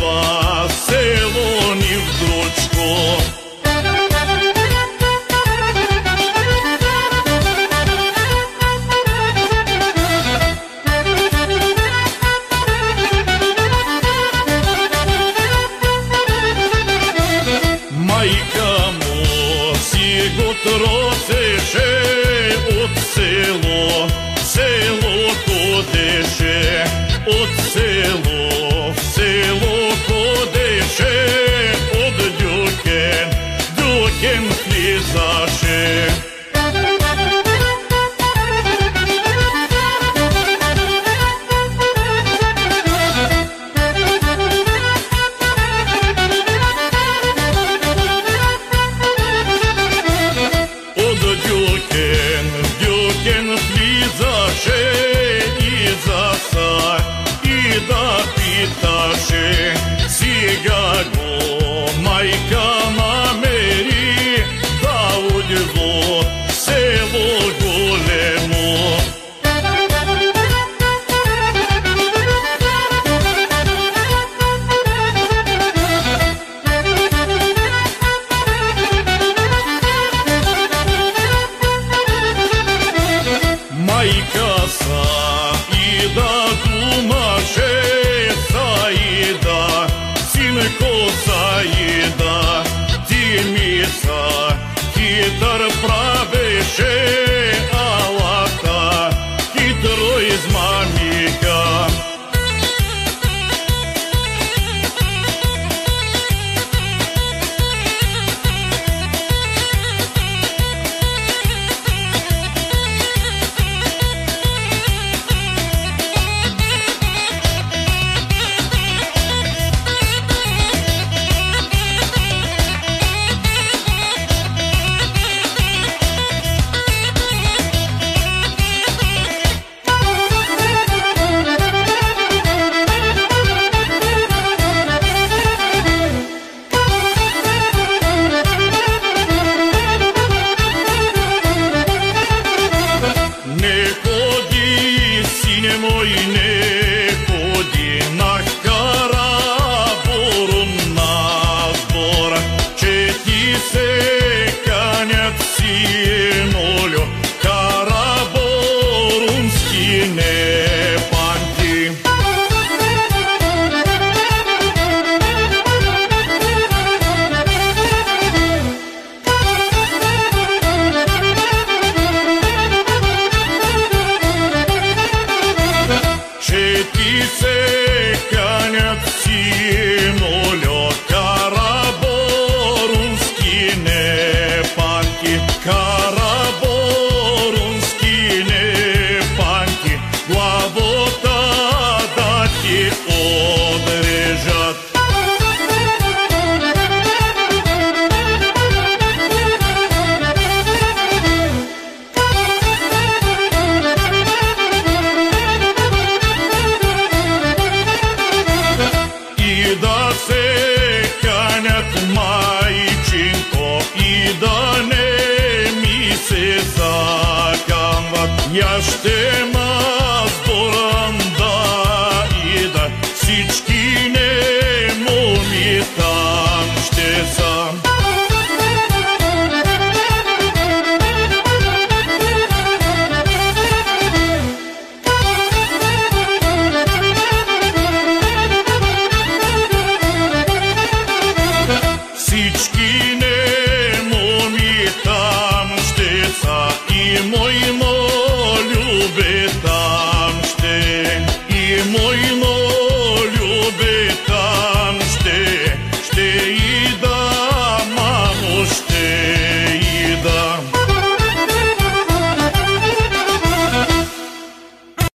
два село ні в Майка Майкамос, його тросише от село, село то деше, от село. piękni zaszyb. Лиза, и за и до питаши. shame. ti, για στέμα